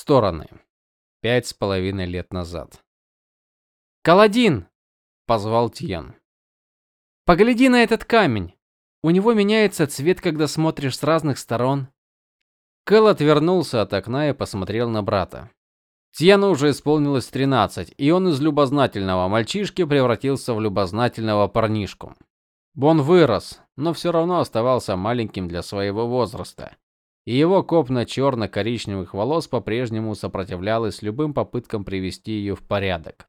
Стороны. Пять с половиной лет назад. «Каладин!» — позвал Тьен. «Погляди на этот камень. У него меняется цвет, когда смотришь с разных сторон». Кэл отвернулся от окна и посмотрел на брата. Тьену уже исполнилось 13, и он из любознательного мальчишки превратился в любознательного парнишку. Бон вырос, но все равно оставался маленьким для своего возраста и его копна черно-коричневых волос по-прежнему сопротивлялась любым попыткам привести ее в порядок.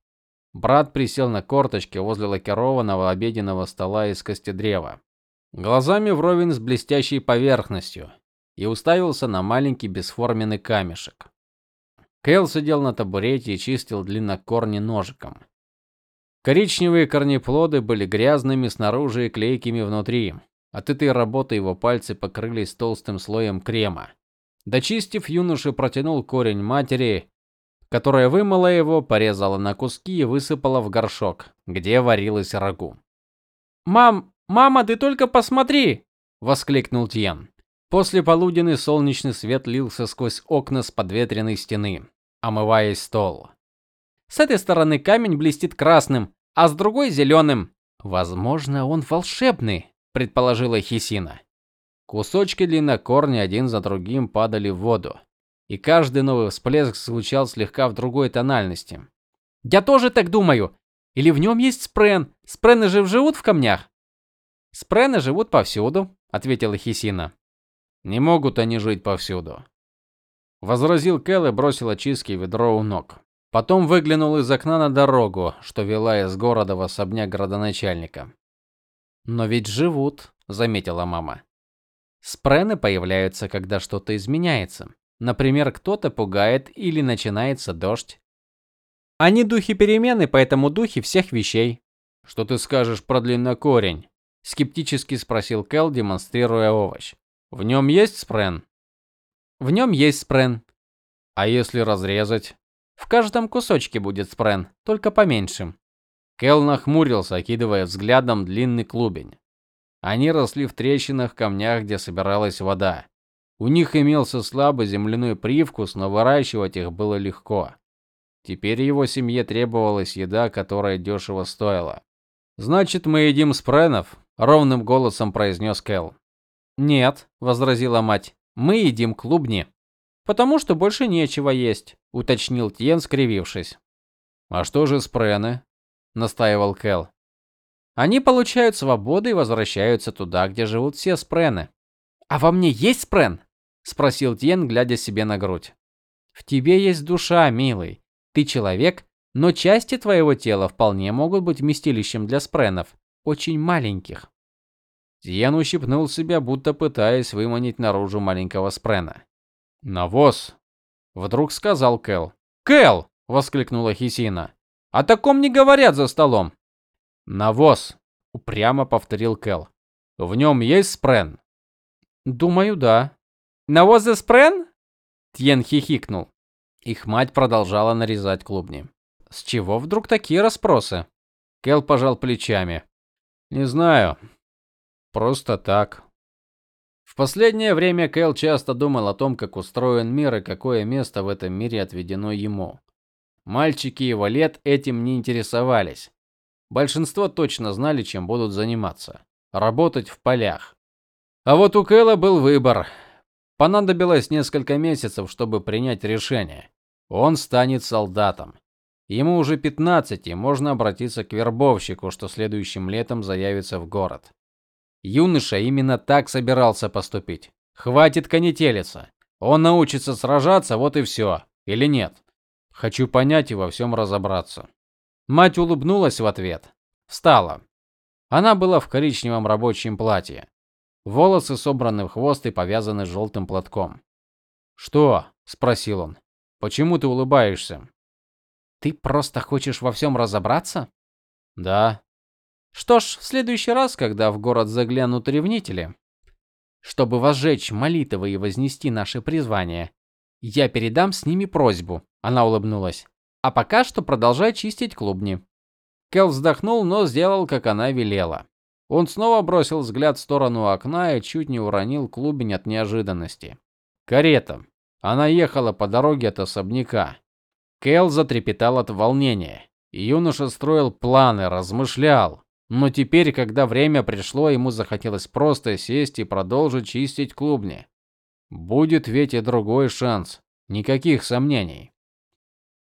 Брат присел на корточки возле лакированного обеденного стола из костедрева, глазами вровень с блестящей поверхностью, и уставился на маленький бесформенный камешек. Кэл сидел на табурете и чистил длиннокорни ножиком. Коричневые корнеплоды были грязными снаружи и клейкими внутри. От этой работы его пальцы покрылись толстым слоем крема. Дочистив, юноша протянул корень матери, которая вымыла его, порезала на куски и высыпала в горшок, где варилось рагу. "Мам, мама, ты только посмотри!" воскликнул Тьен. После полуденный солнечный свет лился сквозь окна с подветренной стены, омывая стол. С этой стороны камень блестит красным, а с другой зеленым. Возможно, он волшебный, предположила Хисина. Кусочки длиннокорня один за другим падали в воду, и каждый новый всплеск звучал слегка в другой тональности. Я тоже так думаю. Или в нем есть спрен? Спрены же живут в камнях. Спрены живут повсюду, ответила Хисина. Не могут они жить повсюду, возразил Кэл и бросил очистки ведро у ног. Потом выглянул из окна на дорогу, что вела из города в особняк градоначальника. Но ведь живут, заметила мама. Спрены появляются, когда что-то изменяется. Например, кто-то пугает или начинается дождь. Они духи перемены, поэтому духи всех вещей. Что ты скажешь про длиннокорень? скептически спросил Кел, демонстрируя овощ. В нем есть спрен? В нем есть спрен. А если разрезать? В каждом кусочке будет спрен, только поменьше. Кел нахмурился, окидывая взглядом длинный клубень. Они росли в трещинах, камнях, где собиралась вода. У них имелся слабый земляной привкус, но выращивать их было легко. Теперь его семье требовалась еда, которая дешево стоила. Значит, мы едим спренов, ровным голосом произнес Кел. Нет, возразила мать. Мы едим клубни. Потому что больше нечего есть, уточнил Тьен, скривившись. А что же спрены? Настаивал Кел. Они получают свободу и возвращаются туда, где живут все спрены. А во мне есть спрен? спросил Тьен, глядя себе на грудь. В тебе есть душа, милый. Ты человек, но части твоего тела вполне могут быть вместилищем для спренов, очень маленьких. Тьен ущипнул себя, будто пытаясь выманить наружу маленького спрена. "Навоз", вдруг сказал Кел. "Кел!" воскликнула Хисина. О таком не говорят за столом. Навоз, упрямо повторил Кел. В нем есть спрен. Думаю, да. Навоз за спрен? Тьен хихикнул. Их мать продолжала нарезать клубни. С чего вдруг такие расспросы? Кел пожал плечами. Не знаю. Просто так. В последнее время Кэл часто думал о том, как устроен мир и какое место в этом мире отведено ему. Мальчики его лет этим не интересовались. Большинство точно знали, чем будут заниматься работать в полях. А вот у Кэла был выбор. Понадобилось несколько месяцев, чтобы принять решение. Он станет солдатом. Ему уже 15, и можно обратиться к вербовщику, что следующим летом заявится в город. Юноша именно так собирался поступить. Хватит конетелиться. Он научится сражаться, вот и все. Или нет? Хочу понять и во всем разобраться. Мать улыбнулась в ответ. Встала. Она была в коричневом рабочем платье. Волосы собраны в хвост и повязаны желтым платком. "Что?" спросил он. "Почему ты улыбаешься?" "Ты просто хочешь во всем разобраться?" "Да." "Что ж, в следующий раз, когда в город заглянут ревнители, чтобы возжечь молитвы и вознести наше призвание, я передам с ними просьбу. Она улыбнулась. А пока что продолжай чистить клубни. Кел вздохнул, но сделал, как она велела. Он снова бросил взгляд в сторону окна и чуть не уронил клубень от неожиданности. Карета. Она ехала по дороге от особняка. Кэл затрепетал от волнения. Юноша строил планы, размышлял. Но теперь, когда время пришло, ему захотелось просто сесть и продолжить чистить клубни. Будет ведь и другой шанс, никаких сомнений.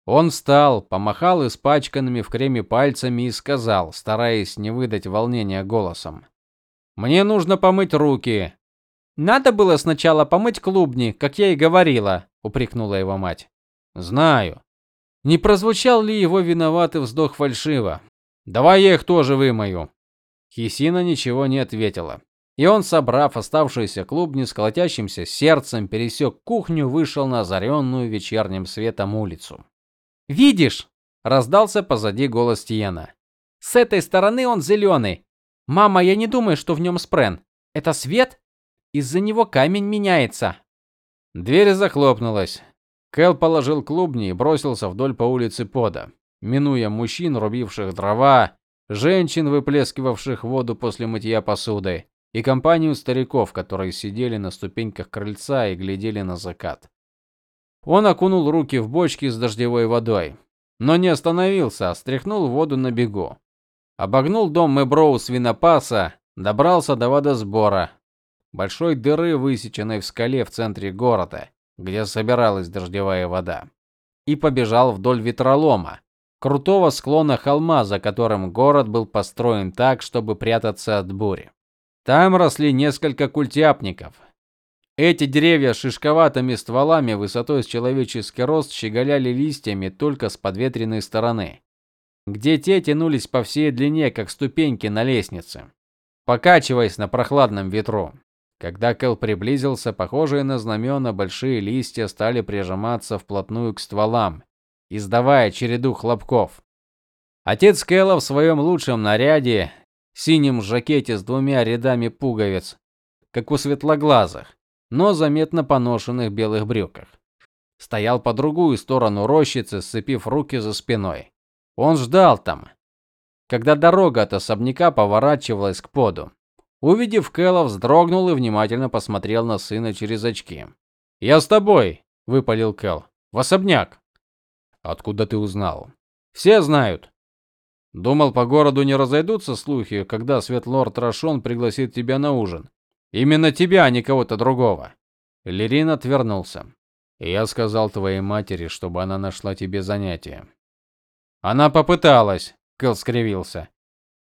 Он встал, помахал испачканными в креме пальцами и сказал, стараясь не выдать волнения голосом: "Мне нужно помыть руки". "Надо было сначала помыть клубни, как я и говорила", упрекнула его мать. "Знаю". Не прозвучал ли его виноватый вздох фальшиво? Давай я их тоже вымою. Хисина ничего не ответила. И он, собрав оставшиеся клубни с колотящимся сердцем, пересек кухню, вышел на озаренную вечерним светом улицу. "Видишь?" раздался позади голос Тиена. "С этой стороны он зеленый. Мама, я не думаю, что в нем спрен. Это свет? Из-за него камень меняется". Дверь захлопнулась. Кэл положил клубни и бросился вдоль по улице Пода минуя мужчин, рубивших дрова, женщин, выплескивавших воду после мытья посуды, и компанию стариков, которые сидели на ступеньках крыльца и глядели на закат. Он окунул руки в бочки с дождевой водой, но не остановился, а стряхнул воду на бегу. Обогнул дом Мэброу свинопаса, добрался до водосбора, большой дыры, высеченной в скале в центре города, где собиралась дождевая вода, и побежал вдоль ветролома, крутого склона холма, за которым город был построен так, чтобы прятаться от бури. Там росли несколько культяпников. Эти деревья с шишковатыми стволами высотой с человеческий рост щеголяли листьями только с подветренной стороны, где те тянулись по всей длине, как ступеньки на лестнице, покачиваясь на прохладном ветру. Когда Кэл приблизился, похожие на знамена большие листья стали прижиматься вплотную к стволам, издавая череду хлопков. Отец Кэлла в своем лучшем наряде, синем жакете с двумя рядами пуговиц, как у светлоглазых, но заметно поношенных белых брюках, стоял по другую сторону рощицы, сцепив руки за спиной. Он ждал там, когда дорога от особняка поворачивалась к поду. Увидев Кэлла, вздрогнул и внимательно посмотрел на сына через очки. "Я с тобой", выпалил Кэл. "В особняк". Откуда ты узнал? Все знают. Думал, по городу не разойдутся слухи, когда Светлорд Рашон пригласит тебя на ужин. Именно тебя, а не кого-то другого. Лерин отвернулся. Я сказал твоей матери, чтобы она нашла тебе занятие. Она попыталась, Кэл скривился.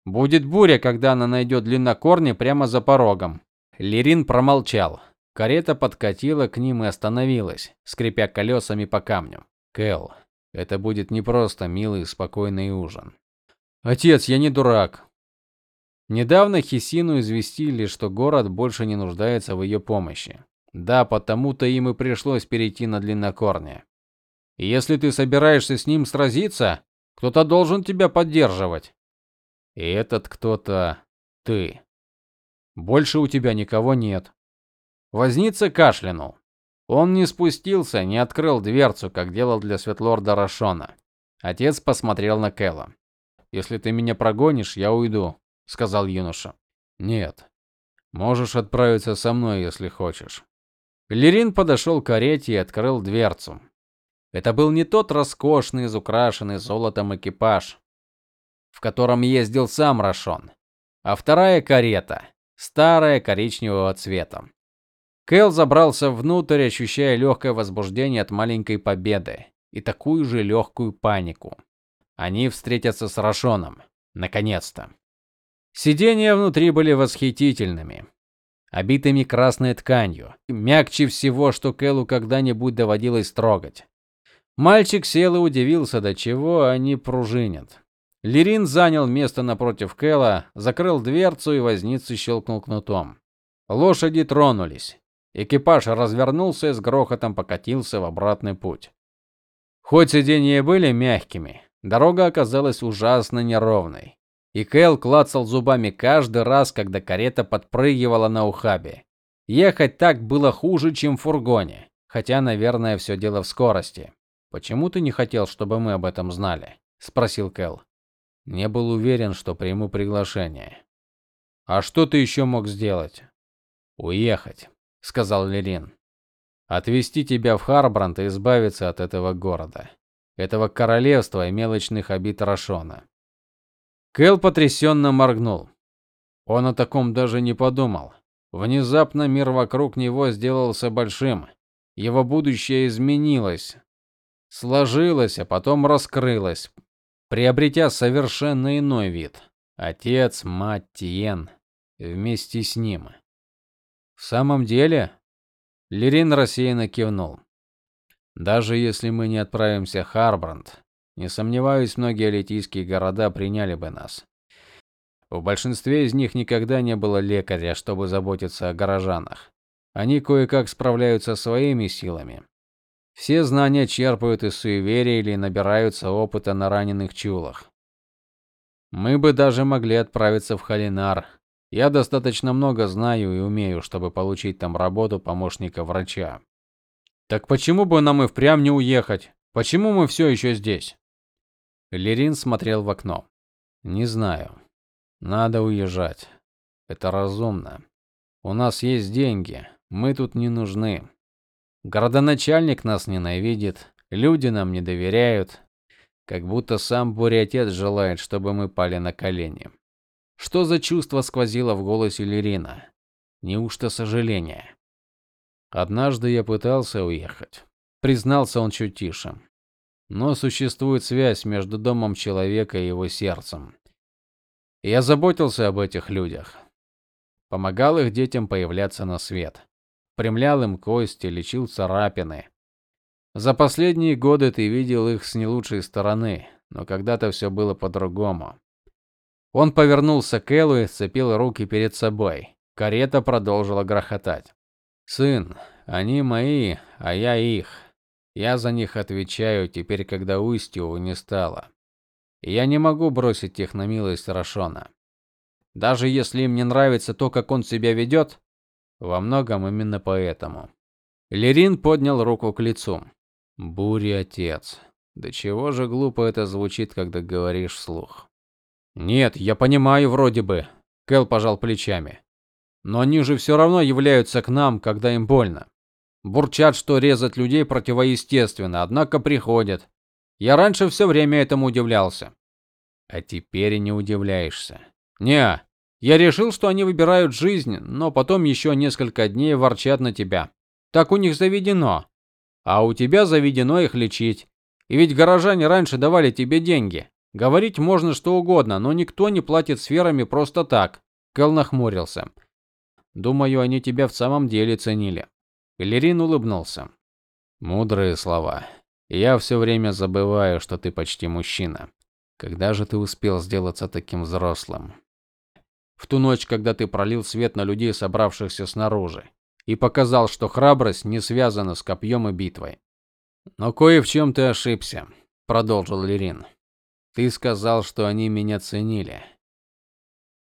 Будет буря, когда она найдет длиннокорни прямо за порогом. Лерин промолчал. Карета подкатила к ним и остановилась, скрипя колесами по камню. Кэл, это будет не просто милый спокойный ужин. Отец, я не дурак. Недавно Хисину известили, что город больше не нуждается в ее помощи. Да, потому-то им и пришлось перейти на длиннокорня. Если ты собираешься с ним сразиться, кто-то должен тебя поддерживать. И этот кто-то ты. Больше у тебя никого нет. Возница кашлянул. Он не спустился, не открыл дверцу, как делал для Светлорда Рашона. Отец посмотрел на Кэла. Если ты меня прогонишь, я уйду, сказал юноша. Нет. Можешь отправиться со мной, если хочешь. Лерин подошел к карете и открыл дверцу. Это был не тот роскошный, изукрашенный золотом экипаж, в котором ездил сам Рашон, а вторая карета, старая коричневого цвета. Кэл забрался внутрь, ощущая легкое возбуждение от маленькой победы и такую же легкую панику. Они встретятся с Рашоном, наконец-то. Сидения внутри были восхитительными, обитыми красной тканью, мягче всего, что Кэлу когда-нибудь доводилось трогать. Мальчик сел и удивился, до чего они пружинят. Лерин занял место напротив Кэла, закрыл дверцу и возница щелкнул кнутом. Лошади тронулись. Экипаж развернулся и с грохотом покатился в обратный путь. Хоть сиденья были мягкими, дорога оказалась ужасно неровной. И Кэл клацал зубами каждый раз, когда карета подпрыгивала на ухабе. Ехать так было хуже, чем в фургоне, хотя, наверное, все дело в скорости. Почему ты не хотел, чтобы мы об этом знали? спросил Кэл. Не был уверен, что приму приглашение. А что ты еще мог сделать? Уехать сказал Лерин. Отвезти тебя в Харбранд и избавиться от этого города, этого королевства и мелочных обид Рашона. Кэл потрясенно моргнул. Он о таком даже не подумал. Внезапно мир вокруг него сделался большим. Его будущее изменилось, сложилось, а потом раскрылось, приобретя совершенно иной вид. Отец, мать, Тиен вместе с ним. В самом деле, Лерин рассеянно кивнул. Даже если мы не отправимся в Харбранд, не сомневаюсь, многие литийские города приняли бы нас. В большинстве из них никогда не было лекаря, чтобы заботиться о горожанах. Они кое-как справляются своими силами. Все знания черпают из суеверия или набираются опыта на раненых чулах. Мы бы даже могли отправиться в Халинар. Я достаточно много знаю и умею, чтобы получить там работу помощника врача. Так почему бы нам и впрямь не уехать? Почему мы все еще здесь? Лерин смотрел в окно. Не знаю. Надо уезжать. Это разумно. У нас есть деньги. Мы тут не нужны. Городоначальник нас ненавидит, люди нам не доверяют, как будто сам Буря-отец желает, чтобы мы пали на колени. Что за чувство сквозило в голосе Лерина? Неужто сожаление? Однажды я пытался уехать, признался он чуть тише. Но существует связь между домом человека и его сердцем. Я заботился об этих людях. Помогал их детям появляться на свет. Примлял им кости, лечил царапины. За последние годы ты видел их с не лучшей стороны, но когда-то все было по-другому. Он повернулся к Эллу и сцепил руки перед собой. Карета продолжила грохотать. Сын, они мои, а я их. Я за них отвечаю теперь, когда Устью не стало. Я не могу бросить их на милость Рашона. Даже если им не нравится то, как он себя ведет, во многом именно поэтому. Лерин поднял руку к лицу. Буря отец. Да чего же глупо это звучит, когда говоришь вслух. Нет, я понимаю вроде бы, Кэл пожал плечами. Но они же все равно являются к нам, когда им больно. Бурчат, что резать людей противоестественно, однако приходят. Я раньше все время этому удивлялся. А теперь не удивляешься. Не, я решил, что они выбирают жизнь, но потом еще несколько дней ворчат на тебя. Так у них заведено. А у тебя заведено их лечить. И ведь горожане раньше давали тебе деньги. Говорить можно что угодно, но никто не платит сферами просто так. Кэл нахмурился. Думаю, они тебя в самом деле ценили. Галерин улыбнулся. Мудрые слова. Я все время забываю, что ты почти мужчина. Когда же ты успел сделаться таким взрослым? В ту ночь, когда ты пролил свет на людей, собравшихся снаружи, и показал, что храбрость не связана с копьем и битвой. Но кое в чем ты ошибся, продолжил Лерин. Ты сказал, что они меня ценили.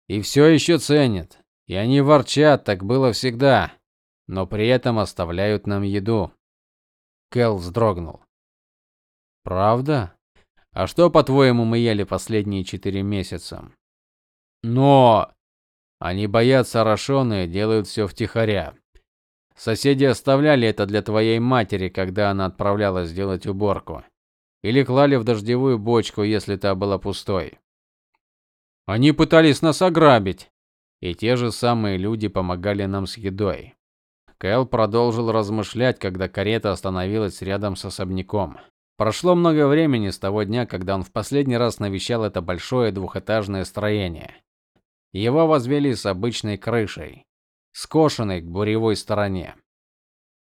И все еще ценят. И они ворчат, так было всегда но при этом оставляют нам еду. Кел вздрогнул. Правда? А что, по-твоему, мы ели последние четыре месяца? Но они боятся и делают все втихаря. Соседи оставляли это для твоей матери, когда она отправлялась сделать уборку, или клали в дождевую бочку, если та была пустой. Они пытались нас ограбить, и те же самые люди помогали нам с едой. Кэл продолжил размышлять, когда карета остановилась рядом с особняком. Прошло много времени с того дня, когда он в последний раз навещал это большое двухэтажное строение. Его возвели с обычной крышей, скошенной к буревой стороне.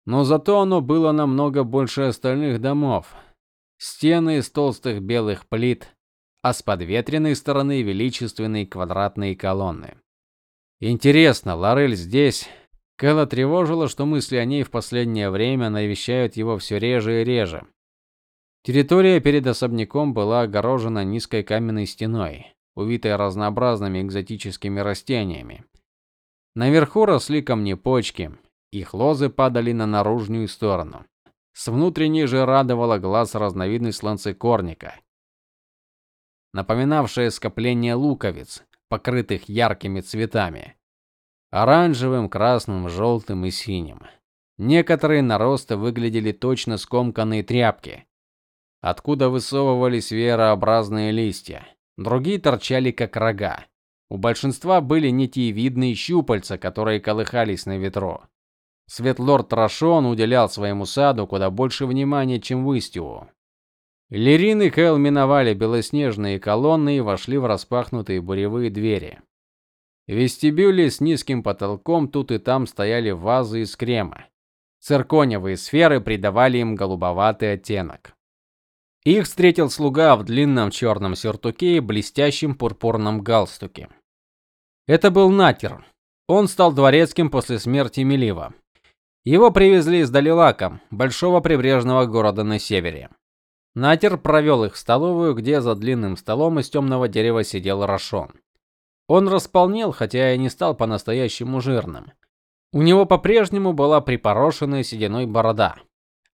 Но зато оно было намного больше остальных домов. Стены из толстых белых плит, а с подветренной стороны величественные квадратные колонны. Интересно, Лорель здесь Кэла тревожило, что мысли о ней в последнее время навещают его все реже и реже. Территория перед особняком была огорожена низкой каменной стеной, увитой разнообразными экзотическими растениями. Наверху росли камни-почки, их лозы падали на наружную сторону. С внутренней же радовала глаз разновидность сланцекорника, напоминавшая скопление луковиц, покрытых яркими цветами оранжевым, красным, желтым и синим. Некоторые наросты выглядели точно скомканные тряпки, откуда высовывались веерообразные листья. Другие торчали как рога. У большинства были нитевидные щупальца, которые колыхались на ветру. Светлорд Рашон уделял своему саду куда больше внимания, чем Выстиву. Лерин и Кэл миновали белоснежные колонны и вошли в распахнутые буревые двери. В вестибюле с низким потолком тут и там стояли вазы из крема. Циркониевые сферы придавали им голубоватый оттенок. Их встретил слуга в длинном черном сюртуке и блестящем пурпурном галстуке. Это был Натер. Он стал дворецким после смерти Мелива. Его привезли из Далилака, большого прибрежного города на севере. Натер провел их в столовую, где за длинным столом из темного дерева сидел Рашон. Он располнел, хотя и не стал по-настоящему жирным. У него по-прежнему была припорошенная сединой борода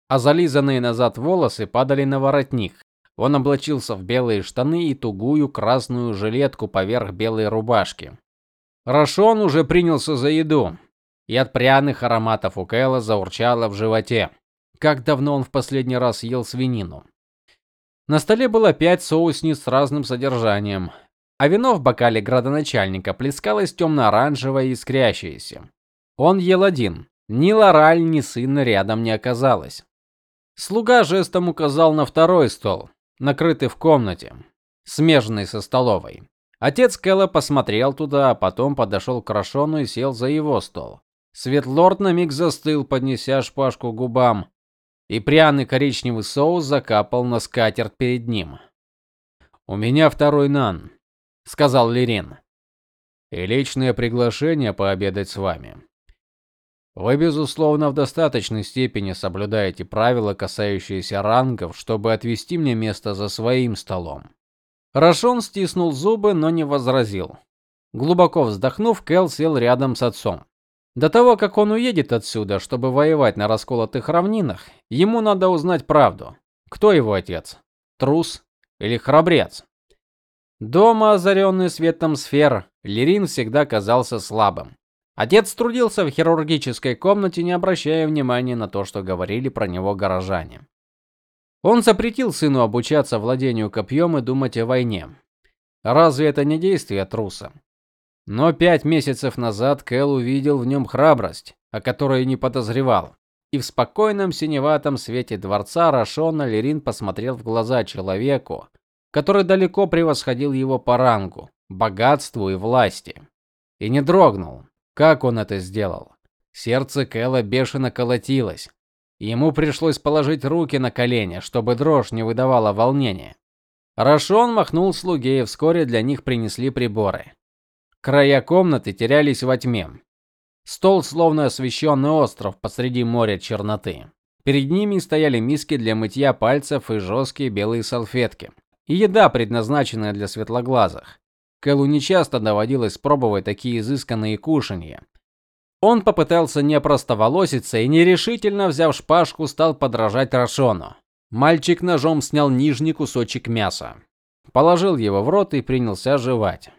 а зализанные назад волосы падали на воротник. Он облачился в белые штаны и тугую красную жилетку поверх белой рубашки. Рашон уже принялся за еду, и от пряных ароматов у Кэла заурчало в животе. Как давно он в последний раз ел свинину? На столе было пять соусниц с разным содержанием, а вино в бокале градоначальника плескалось темно-оранжевое и искрящееся. Он ел один. Ни Лораль, ни сына рядом не оказалось. Слуга жестом указал на второй стол, накрытый в комнате, смежной со столовой. Отец Кэлла посмотрел туда, а потом подошел к Рашону и сел за его стол. Светлорд на миг застыл, поднеся шпажку к губам, и пряный коричневый соус закапал на скатерть перед ним. "У меня второй нан", сказал Лирин. "И личное приглашение пообедать с вами. Вы безусловно в достаточной степени соблюдаете правила, касающиеся рангов, чтобы отвести мне место за своим столом. Рашон стиснул зубы, но не возразил. Глубоко вздохнув, Кел сел рядом с отцом. До того, как он уедет отсюда, чтобы воевать на расколотых равнинах, ему надо узнать правду. Кто его отец? Трус или храбрец? Дома, озаренный светом сфер, Лерин всегда казался слабым. Отец трудился в хирургической комнате, не обращая внимания на то, что говорили про него горожане. Он запретил сыну обучаться владению копьем и думать о войне. Разве это не действие труса? Но пять месяцев назад Кэл увидел в нем храбрость, о которой не подозревал. И в спокойном синеватом свете дворца Рашона Лерин посмотрел в глаза человеку, который далеко превосходил его по рангу, богатству и власти. И не дрогнул, как он это сделал? Сердце Кэла бешено колотилось. Ему пришлось положить руки на колени, чтобы дрожь не выдавала волнения. Рашон махнул слуге, и вскоре для них принесли приборы. Края комнаты терялись во тьме. Стол словно освещенный остров посреди моря черноты. Перед ними стояли миски для мытья пальцев и жесткие белые салфетки. И еда, предназначенная для светлоглазых. Кэлу нечасто доводилось пробовать такие изысканные кушанья. Он попытался не простоволоситься и нерешительно, взяв шпажку, стал подражать Рашону. Мальчик ножом снял нижний кусочек мяса, положил его в рот и принялся жевать.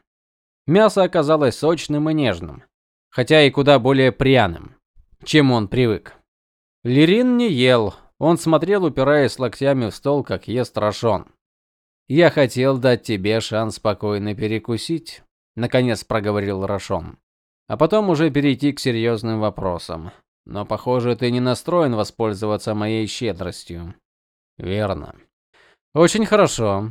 Мясо оказалось сочным и нежным, хотя и куда более пряным, чем он привык. Лирин не ел, он смотрел, упираясь локтями в стол, как ест Рашон. Я хотел дать тебе шанс спокойно перекусить, наконец проговорил Рашон. А потом уже перейти к серьезным вопросам. Но, похоже, ты не настроен воспользоваться моей щедростью. Верно. Очень хорошо.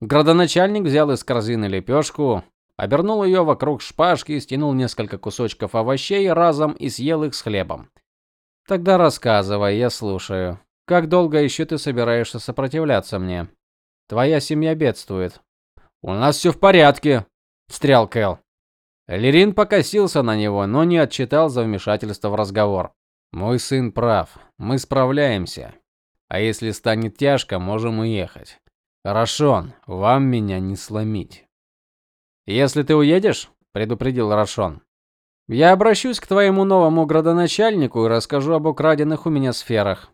Градоначальник взял из корзины лепешку, обернул ее вокруг шпажки, стянул несколько кусочков овощей разом и съел их с хлебом. Тогда рассказывай, я слушаю. Как долго еще ты собираешься сопротивляться мне? Твоя семья бедствует. У нас все в порядке, встрял Кэл. Лерин покосился на него, но не отчитал за вмешательство в разговор. Мой сын прав. Мы справляемся. А если станет тяжко, можем уехать. Рашон, вам меня не сломить. Если ты уедешь, предупредил Рашон. Я обращусь к твоему новому градоначальнику и расскажу об украденных у меня сферах.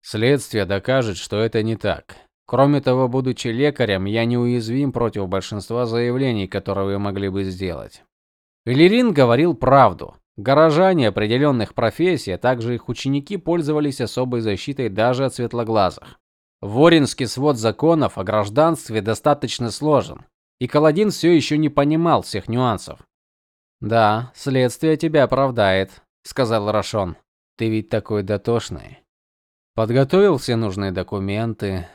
Следствие докажет, что это не так. Кроме того, будучи лекарем, я неуязвим против большинства заявлений, которые вы могли бы сделать. Элирин говорил правду. Горожане определенных профессий, а также их ученики пользовались особой защитой даже от светлоглазых. Воринский свод законов о гражданстве достаточно сложен, и Каладин все еще не понимал всех нюансов. "Да, следствие тебя оправдает", сказал Рашон. "Ты ведь такой дотошный. Подготовил все нужные документы.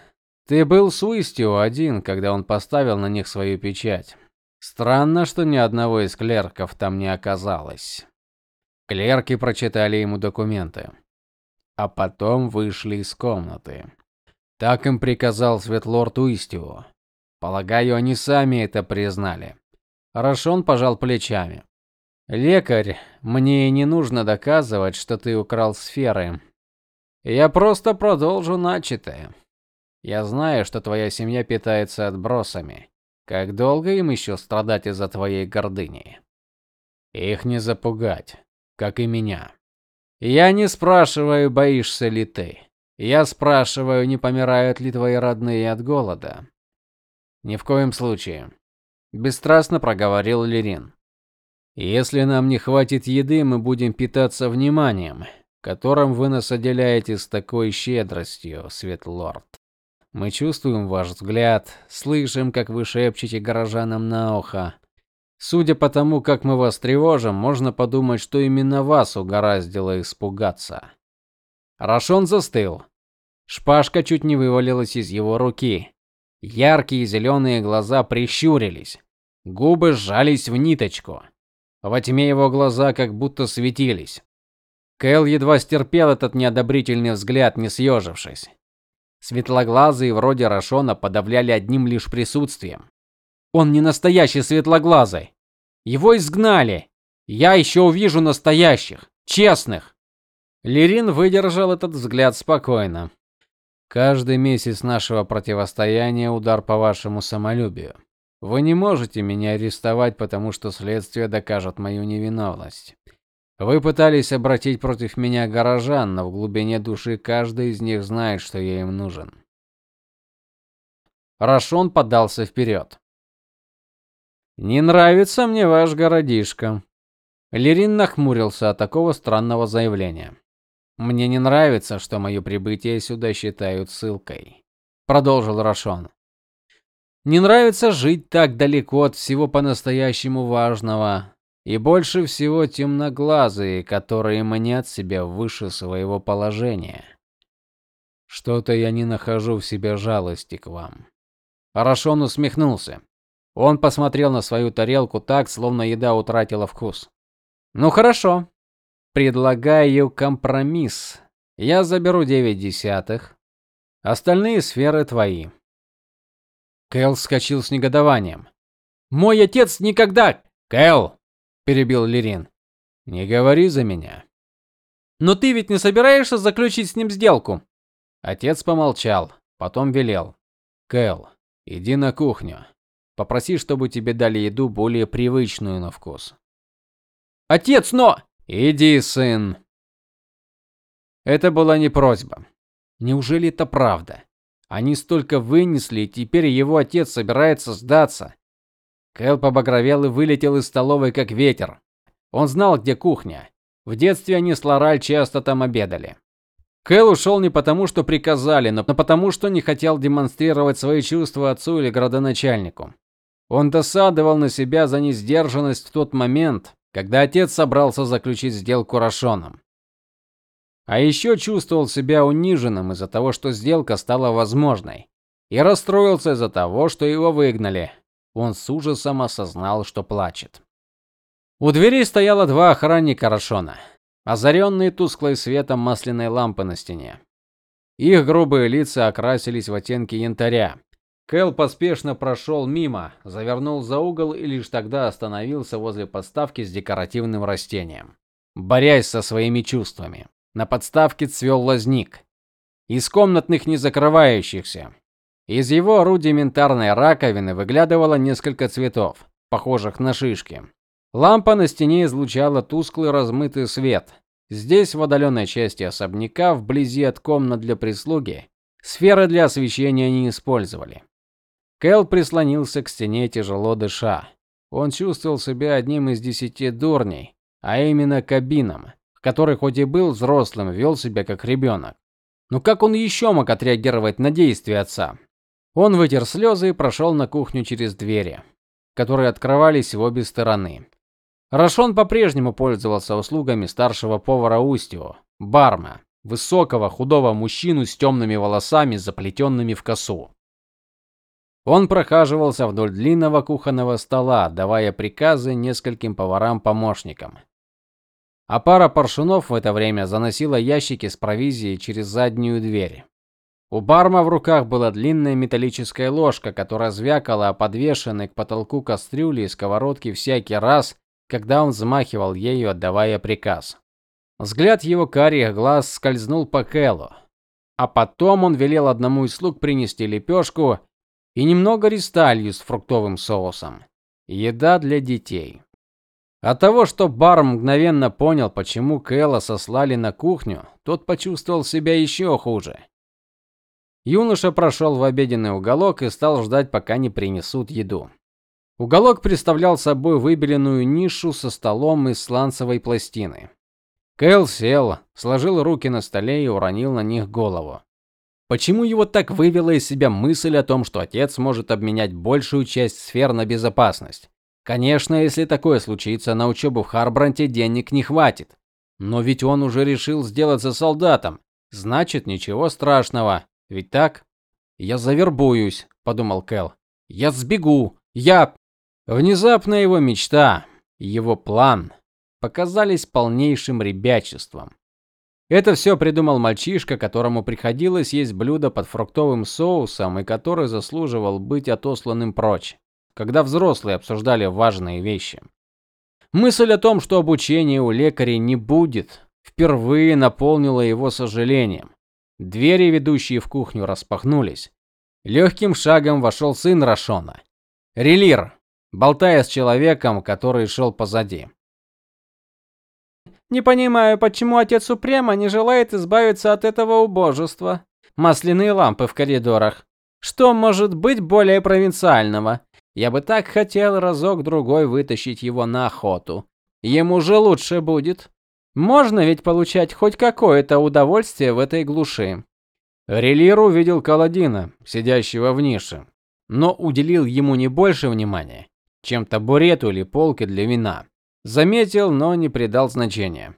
Ты был с Уистью один, когда он поставил на них свою печать. Странно, что ни одного из клерков там не оказалось". Клерки прочитали ему документы, а потом вышли из комнаты. Так им приказал Светлорд Уистио. Полагаю, они сами это признали. Рашон пожал плечами. Лекарь, мне не нужно доказывать, что ты украл сферы. Я просто продолжу начатое. Я знаю, что твоя семья питается отбросами. Как долго им еще страдать из-за твоей гордыни? Их не запугать как и меня. Я не спрашиваю, боишься ли ты. Я спрашиваю, не помирают ли твои родные от голода. Ни в коем случае, бесстрастно проговорил Лерин. Если нам не хватит еды, мы будем питаться вниманием, которым вы нас отделяете с такой щедростью, Светлорд. Мы чувствуем ваш взгляд, слышим, как вы шепчете горожанам на ухо. Судя по тому, как мы вас тревожим, можно подумать, что именно вас угораздило испугаться. Рашон застыл. Шпажка чуть не вывалилась из его руки. Яркие зеленые глаза прищурились. Губы сжались в ниточку. Во тьме его глаза как будто светились. Кэл едва стерпел этот неодобрительный взгляд, не съежившись. Светлоглазые вроде Рашона подавляли одним лишь присутствием. Он не настоящий светлоглазый. Его изгнали. Я еще увижу настоящих, честных. Лерин выдержал этот взгляд спокойно. Каждый месяц нашего противостояния удар по вашему самолюбию. Вы не можете меня арестовать, потому что следствие докажет мою невиновность. Вы пытались обратить против меня горожан, но в глубине души каждый из них знает, что я им нужен. Рашон подался вперед. Не нравится мне ваш городишко. Лерин нахмурился от такого странного заявления. Мне не нравится, что мое прибытие сюда считают ссылкой, продолжил Рашон. Не нравится жить так далеко от всего по-настоящему важного, и больше всего темноглазые, которые манят себя выше своего положения. Что-то я не нахожу в себе жалости к вам. Рашон усмехнулся. Он посмотрел на свою тарелку так, словно еда утратила вкус. Ну хорошо. Предлагаю компромисс. Я заберу девять десятых. Остальные сферы твои. Кэл вскочил с негодованием. Мой отец никогда. Кэл, перебил Лерин. Не говори за меня. Но ты ведь не собираешься заключить с ним сделку? Отец помолчал, потом велел: "Кэл, иди на кухню. Попроси, чтобы тебе дали еду более привычную на вкус. Отец, но иди, сын. Это была не просьба. Неужели это правда? Они столько вынесли, и теперь его отец собирается сдаться. Кэл побагровел и вылетел из столовой как ветер. Он знал, где кухня. В детстве они с Лораль часто там обедали. Кэл ушел не потому, что приказали, но потому, что не хотел демонстрировать свои чувства отцу или градоначальнику. Он досадовал на себя за несдержанность в тот момент, когда отец собрался заключить сделку Рашоном. А еще чувствовал себя униженным из-за того, что сделка стала возможной, и расстроился из-за того, что его выгнали. Он с ужасом осознал, что плачет. У двери стояло два охранника Рашона, озаренные тусклым светом масляной лампы на стене. Их грубые лица окрасились в оттенки янтаря, Кэл поспешно прошел мимо, завернул за угол и лишь тогда остановился возле подставки с декоративным растением, борясь со своими чувствами. На подставке цвел лозник, из комнатных не закрывающихся. Из его рудиментарной раковины выглядывало несколько цветов, похожих на шишки. Лампа на стене излучала тусклый размытый свет. Здесь, в отдаленной части особняка, вблизи от комнат для прислуги, сферы для освещения не использовали. Кэл прислонился к стене, тяжело дыша. Он чувствовал себя одним из десяти дурней, а именно кабинам, который хоть и был взрослым, вел себя как ребенок. Но как он еще мог отреагировать на действия отца? Он вытер слезы и прошел на кухню через двери, которые открывались в обе стороны. Рашон по-прежнему пользовался услугами старшего повара Устио, барма, высокого худого мужчину с темными волосами, заплетенными в косу. Он прохаживался вдоль длинного кухонного стола, давая приказы нескольким поварам-помощникам. А пара паршунов в это время заносила ящики с провизией через заднюю дверь. У барма в руках была длинная металлическая ложка, которая звякала о подвешенной к потолку кастрюли и сковородки всякий раз, когда он взмахивал ею, отдавая приказ. Взгляд его карих глаз скользнул по Кэллу, а потом он велел одному из слуг принести лепешку и немного ристалью с фруктовым соусом. Еда для детей. От того, что Бар мгновенно понял, почему Кэлла сослали на кухню, тот почувствовал себя еще хуже. Юноша прошел в обеденный уголок и стал ждать, пока не принесут еду. Уголок представлял собой выбеленную нишу со столом из сланцевой пластины. Кэл сел, сложил руки на столе и уронил на них голову. Почему его так вывела из себя мысль о том, что отец может обменять большую часть сфер на безопасность? Конечно, если такое случится, на учебу в Харбранте денег не хватит. Но ведь он уже решил сделаться солдатом. Значит, ничего страшного. Ведь так? Я завербуюсь, подумал Кэл. Я сбегу. Я Внезапно его мечта, его план показались полнейшим ребячеством. Это все придумал мальчишка, которому приходилось есть блюдо под фруктовым соусом и который заслуживал быть отосланным прочь, когда взрослые обсуждали важные вещи. Мысль о том, что обучения у лекарей не будет, впервые наполнила его сожалением. Двери, ведущие в кухню, распахнулись. Легким шагом вошел сын Рашона, Релир, болтая с человеком, который шел позади. Не понимаю, почему отец упрямо не желает избавиться от этого убожества. Масляные лампы в коридорах. Что может быть более провинциального? Я бы так хотел разок другой вытащить его на охоту. Ему же лучше будет. Можно ведь получать хоть какое-то удовольствие в этой глуши. Релир увидел Каладина, сидящего в нише, но уделил ему не больше внимания, чем табурету или полке для вина. Заметил, но не придал значения.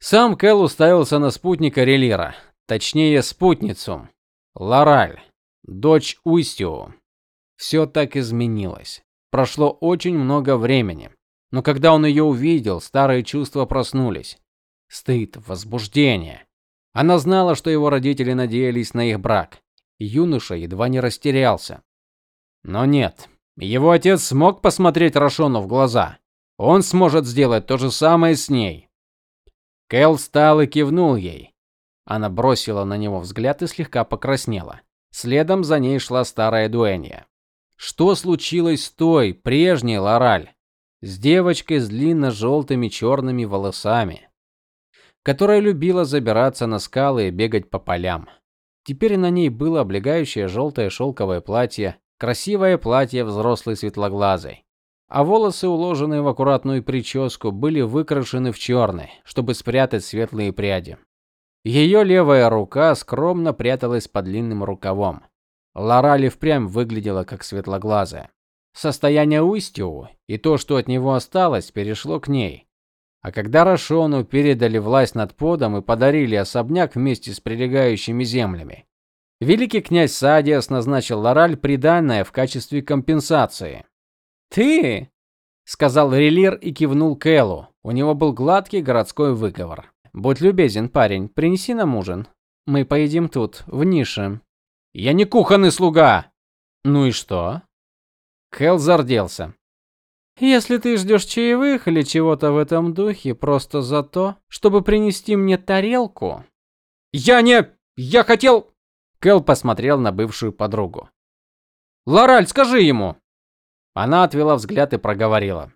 Сам Кэл уставился на спутника Релира, точнее, спутницу. Лораль, дочь Устио. Все так изменилось. Прошло очень много времени, но когда он ее увидел, старые чувства проснулись. Стыд, возбуждение. Она знала, что его родители надеялись на их брак. Юноша едва не растерялся. Но нет. Его отец смог посмотреть Рашону в глаза. Он сможет сделать то же самое с ней. Кэл встал и кивнул ей. Она бросила на него взгляд и слегка покраснела. Следом за ней шла старая дуэнья. Что случилось с той, прежней Лораль, с девочкой с длинно желтыми черными волосами, которая любила забираться на скалы и бегать по полям? Теперь на ней было облегающее желтое шелковое платье, красивое платье взрослой светлоглазой а волосы, уложенные в аккуратную прическу, были выкрашены в черный, чтобы спрятать светлые пряди. Ее левая рука скромно пряталась под длинным рукавом. Лорали впрямь выглядела как светлоглазая. Состояние Устью и то, что от него осталось, перешло к ней. А когда Рашону передали власть над подом и подарили особняк вместе с прилегающими землями, великий князь Садиас назначил Лораль приданое в качестве компенсации. Ты, сказал Релир и кивнул Кэлу. У него был гладкий городской выговор. Будь любезен, парень, принеси нам ужин. Мы поедим тут, в нише. Я не кухонный слуга. Ну и что? Кэл зарделся. Если ты ждешь чаевых или чего-то в этом духе просто за то, чтобы принести мне тарелку. Я не, я хотел Кэл посмотрел на бывшую подругу. Лораль, скажи ему. Она отвела взгляд и проговорила: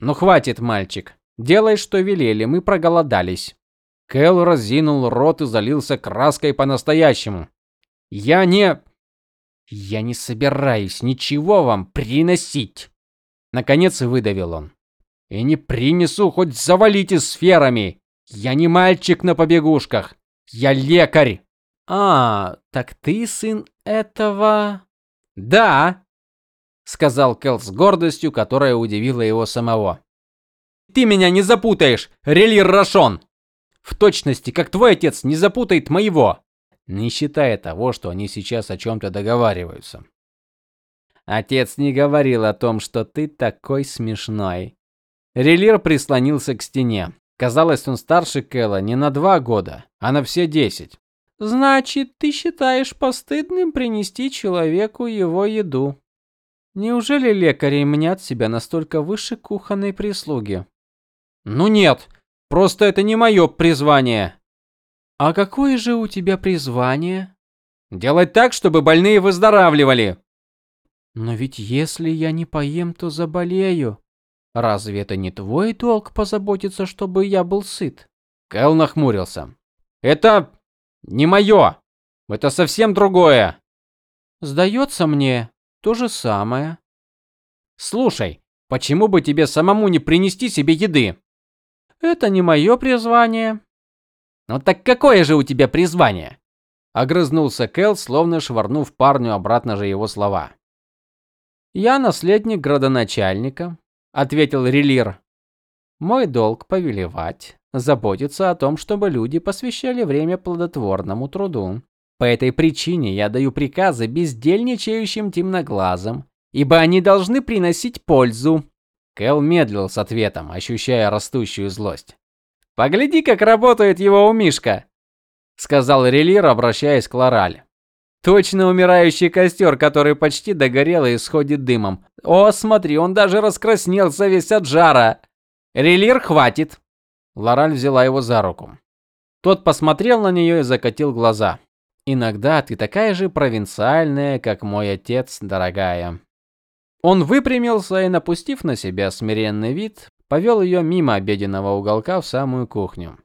"Ну хватит, мальчик. Делай, что велели, мы проголодались". Кэл разинул рот и залился краской по-настоящему. "Я не я не собираюсь ничего вам приносить", наконец выдавил он. и не принесу, хоть завалите сферами. Я не мальчик на побегушках. Я лекарь. А, так ты сын этого? Да, сказал Кел с гордостью, которая удивила его самого. Ты меня не запутаешь, Релир Рашон. В точности, как твой отец не запутает моего, не считая того, что они сейчас о чем то договариваются. Отец не говорил о том, что ты такой смешной. Релир прислонился к стене. Казалось, он старше Кэла не на два года, а на все десять. Значит, ты считаешь постыдным принести человеку его еду? Неужели лекари мнят себя настолько выше кухонной прислуги? Ну нет, просто это не мое призвание. А какое же у тебя призвание? Делать так, чтобы больные выздоравливали. Но ведь если я не поем, то заболею. Разве это не твой долг позаботиться, чтобы я был сыт? Кэл нахмурился. Это не мое. Это совсем другое. Сдается мне то же самое. Слушай, почему бы тебе самому не принести себе еды? Это не мое призвание. Ну так какое же у тебя призвание? Огрызнулся Кэл, словно швырнув парню обратно же его слова. Я наследник градоначальника, ответил Релир. Мой долг повелевать, заботиться о том, чтобы люди посвящали время плодотворному труду. По этой причине я даю приказы бездельничающим темноглазым, ибо они должны приносить пользу. Кэл медлил с ответом, ощущая растущую злость. Погляди, как работает его умишка, сказал Релир, обращаясь к Лораль. Точно умирающий костер, который почти догорел и исходит дымом. О, смотри, он даже раскраснелся весь от жара. Релир, хватит. Лораль взяла его за руку. Тот посмотрел на нее и закатил глаза. Иногда ты такая же провинциальная, как мой отец, дорогая. Он выпрямился и, напустив на себя смиренный вид, повел ее мимо обеденного уголка в самую кухню.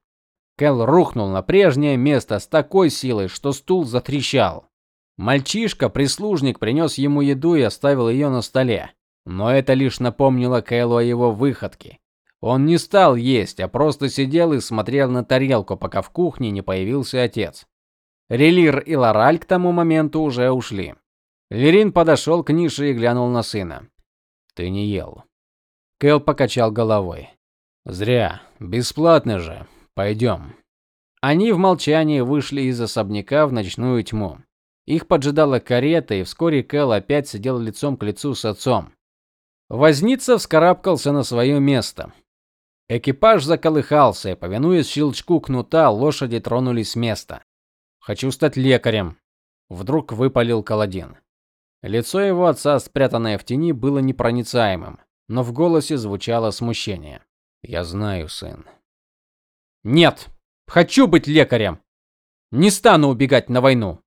Кэл рухнул на прежнее место с такой силой, что стул затрещал. Мальчишка, прислужник, принес ему еду и оставил ее на столе. Но это лишь напомнило Кэлу о его выходке. Он не стал есть, а просто сидел и смотрел на тарелку, пока в кухне не появился отец. Релир и Лораль к тому моменту уже ушли. Лерин подошел к нише и глянул на сына. Ты не ел. Кэл покачал головой. Зря, бесплатно же. Пойдем». Они в молчании вышли из особняка в ночную тьму. Их поджидала карета, и вскоре Кэл опять сидел лицом к лицу с отцом. Возница вскарабкался на свое место. Экипаж заколыхался, и повинуясь щелчку кнута, лошади тронулись с места. "Хочу стать лекарем", вдруг выпалил Каладин. Лицо его отца, спрятанное в тени, было непроницаемым, но в голосе звучало смущение. "Я знаю, сын". "Нет, хочу быть лекарем. Не стану убегать на войну".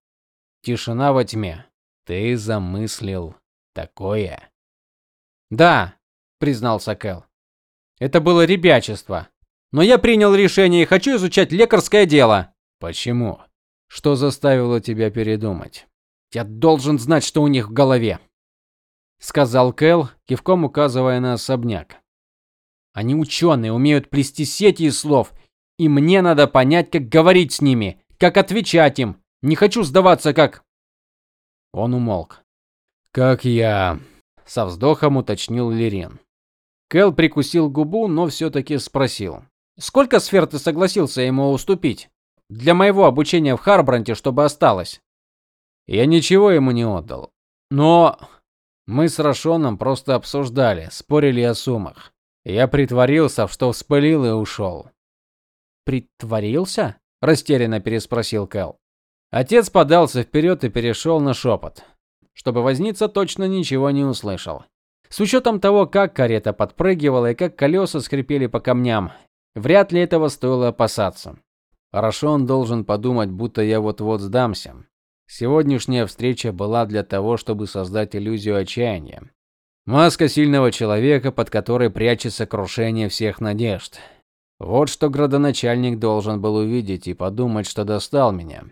Тишина во тьме. Ты замыслил такое? Да, признался Кэл. Это было ребячество. Но я принял решение и хочу изучать лекарское дело. Почему? Что заставило тебя передумать? Я должен знать, что у них в голове, сказал Кэл, кивком указывая на особняк. Они ученые, умеют плести сети из слов, и мне надо понять, как говорить с ними, как отвечать им, не хочу сдаваться, как Он умолк. Как я, со вздохом уточнил Лерин. Кэл прикусил губу, но все таки спросил: "Сколько сфер ты согласился ему уступить для моего обучения в Харбранте, чтобы осталось?" Я ничего ему не отдал. Но мы с Рашоном просто обсуждали, спорили о суммах. Я притворился, что вспылил и ушел. Притворился? растерянно переспросил Кэл. Отец подался вперед и перешел на шепот, чтобы возница точно ничего не услышал. С учетом того, как карета подпрыгивала и как колеса скрипели по камням, вряд ли этого стоило опасаться. Хорошо он должен подумать, будто я вот-вот сдамся. Сегодняшняя встреча была для того, чтобы создать иллюзию отчаяния. Маска сильного человека, под которой прячется крушение всех надежд. Вот что градоначальник должен был увидеть и подумать, что достал меня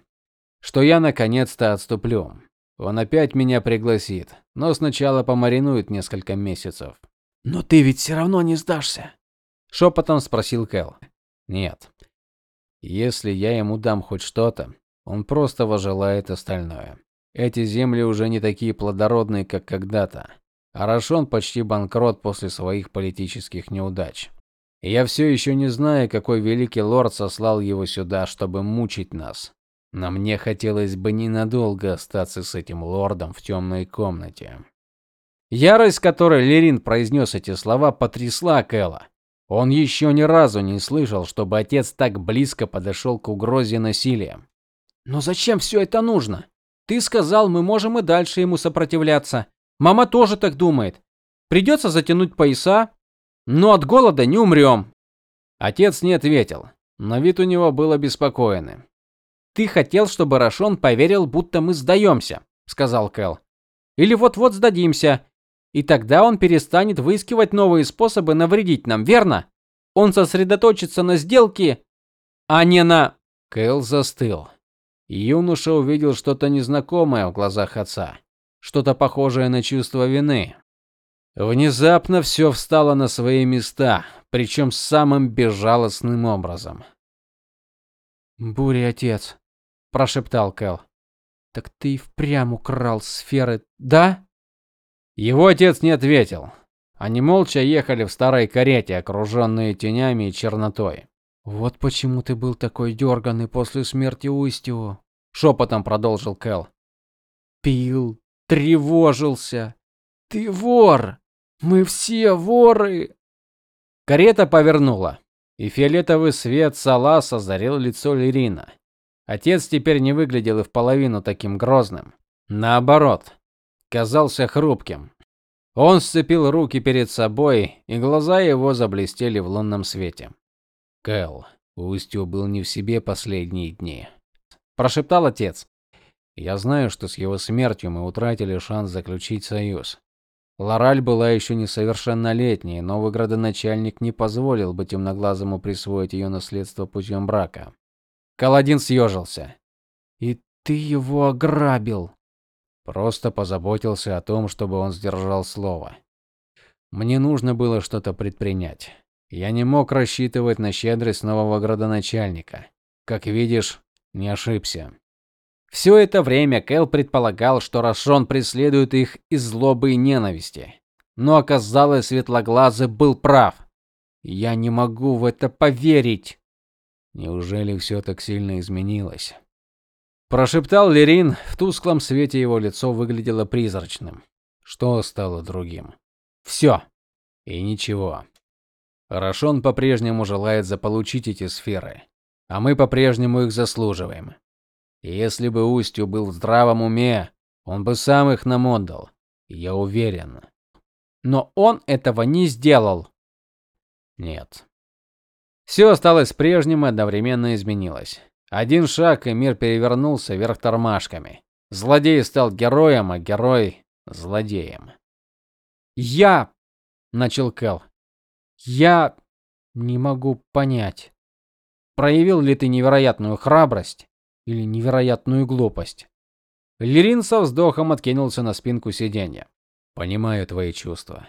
что я наконец-то отступлю. Он опять меня пригласит, но сначала помаринует несколько месяцев. Но ты ведь все равно не сдашься. шепотом спросил Кэл. Нет. Если я ему дам хоть что-то, он просто вожелает остальное. Эти земли уже не такие плодородные, как когда-то. Арашон почти банкрот после своих политических неудач. Я все еще не знаю, какой великий лорд сослал его сюда, чтобы мучить нас. Но мне хотелось бы ненадолго остаться с этим лордом в темной комнате. Ярость, которой Лерин произнес эти слова, потрясла Кэла. Он еще ни разу не слышал, чтобы отец так близко подошел к угрозе насилия. Но зачем все это нужно? Ты сказал, мы можем и дальше ему сопротивляться. Мама тоже так думает. Придется затянуть пояса, но от голода не умрем. Отец не ответил, но вид у него был обеспокоенный. Ты хотел, чтобы Рашон поверил, будто мы сдаемся», — сказал Кэл. Или вот-вот сдадимся, и тогда он перестанет выискивать новые способы навредить нам, верно? Он сосредоточится на сделке, а не на Кэл застыл. Юноша увидел что-то незнакомое в глазах отца, что-то похожее на чувство вины. Внезапно все встало на свои места, причем самым безжалостным образом. "Буря, отец", прошептал Кэл. "Так ты и впрямь украл сферы, да?" Его отец не ответил. Они молча ехали в старой карете, окруженные тенями и чернотой. Вот почему ты был такой дерганый после смерти Устью, шепотом продолжил Кэл. Пил, тревожился. Ты вор. Мы все воры. Карета повернула, и фиолетовый свет салас озарил лицо Лирина. Отец теперь не выглядел и в половину таким грозным. Наоборот, казался хрупким. Он сцепил руки перед собой, и глаза его заблестели в лунном свете. Кэл, Устью был не в себе последние дни, прошептал отец. Я знаю, что с его смертью мы утратили шанс заключить союз. Лораль была еще несовершеннолетней, новый градоначальник не позволил бы темноглазому присвоить ее наследство путем брака. Каладин съежился. И ты его ограбил, Просто позаботился о том, чтобы он сдержал слово. Мне нужно было что-то предпринять. Я не мог рассчитывать на щедрость нового градоначальника. Как видишь, не ошибся. Все это время Кэл предполагал, что Рашон преследует их из злобы и ненависти. Но оказалось, Светлоглазый был прав. Я не могу в это поверить. Неужели все так сильно изменилось? Прошептал Лерин, в тусклом свете его лицо выглядело призрачным. Что стало другим? Все и ничего. Рашон по-прежнему желает заполучить эти сферы, а мы по-прежнему их заслуживаем. И если бы Устью был в здравом уме, он бы сам их нам отдал. Я уверен. Но он этого не сделал. Нет. Все осталось прежним и одновременно изменилось. Один шаг, и мир перевернулся вверх тормашками. Злодей стал героем, а герой злодеем. Я, начал Кэл. Я не могу понять. Проявил ли ты невероятную храбрость или невероятную глупость? Лерин со вздохом откинулся на спинку сиденья. Понимаю твои чувства.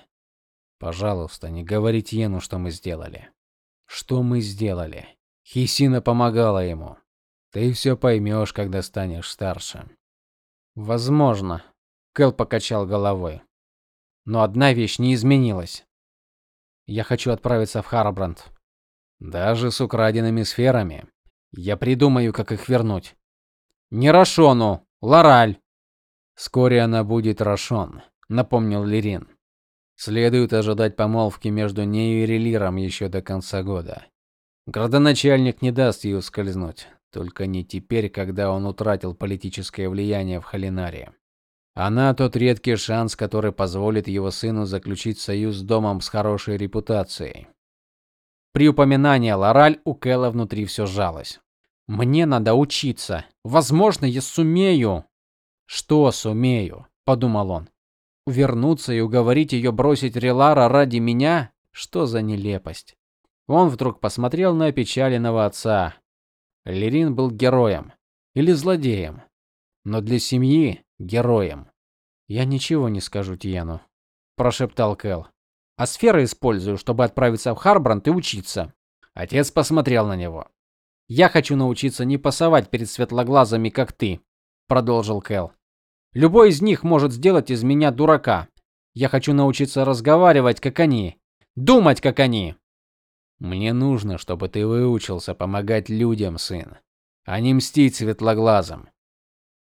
Пожалуйста, не говори Тьену, что мы сделали. Что мы сделали? Хисина помогала ему. Ты все поймешь, когда станешь старше. Возможно, Кэл покачал головой. Но одна вещь не изменилась. Я хочу отправиться в Харбранд. Даже с украденными сферами. Я придумаю, как их вернуть. Не Рашону, Лораль. Вскоре она будет Рашон, напомнил Лирин. Следует ожидать помолвки между ней и Релиром еще до конца года. Градоначальник не даст ей ускользнуть. Только не теперь, когда он утратил политическое влияние в Халинаре. Она тот редкий шанс, который позволит его сыну заключить союз с домом с хорошей репутацией. При упоминании Лораль у Кэлла внутри все сжалось. Мне надо учиться. Возможно, я сумею. Что сумею? подумал он. Вернуться и уговорить ее бросить Релара ради меня? Что за нелепость? Он вдруг посмотрел на опечаленного отца, Лерин был героем или злодеем, но для семьи героем. Я ничего не скажу Тиену, прошептал Кэл. а сферы использую, чтобы отправиться в Харбранд и учиться. Отец посмотрел на него. Я хочу научиться не пасовать перед светлоглазыми, как ты, продолжил Кэл. Любой из них может сделать из меня дурака. Я хочу научиться разговаривать, как они, думать, как они. Мне нужно, чтобы ты выучился помогать людям, сын, а не мстить светлоглазым.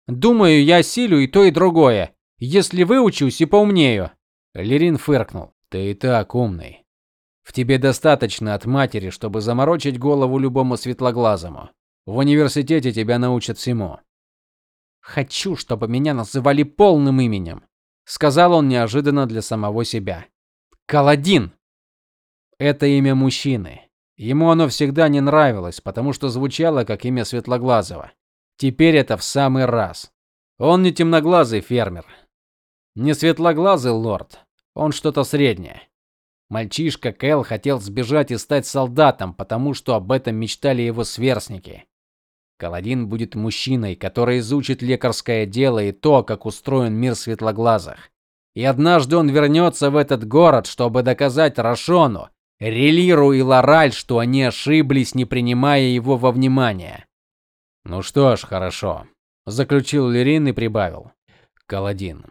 Думаю, я силю и то, и другое. Если выучусь и поумнею. Лерин фыркнул. Ты и так умный. В тебе достаточно от матери, чтобы заморочить голову любому светлоглазому. В университете тебя научат всему. Хочу, чтобы меня называли полным именем, сказал он неожиданно для самого себя. Каладин. Это имя мужчины. Ему оно всегда не нравилось, потому что звучало как имя Светлоглазого. Теперь это в самый раз. Он не темноглазый фермер, не светлоглазый лорд. Он что-то среднее. Мальчишка Кэл хотел сбежать и стать солдатом, потому что об этом мечтали его сверстники. Каладин будет мужчиной, который изучит лекарское дело и то, как устроен мир светлоглазых. И однажды он вернется в этот город, чтобы доказать Рашону, Релиру и Лораль, что они ошиблись, не принимая его во внимание. Ну что ж, хорошо, заключил Лерин и прибавил: Каладин,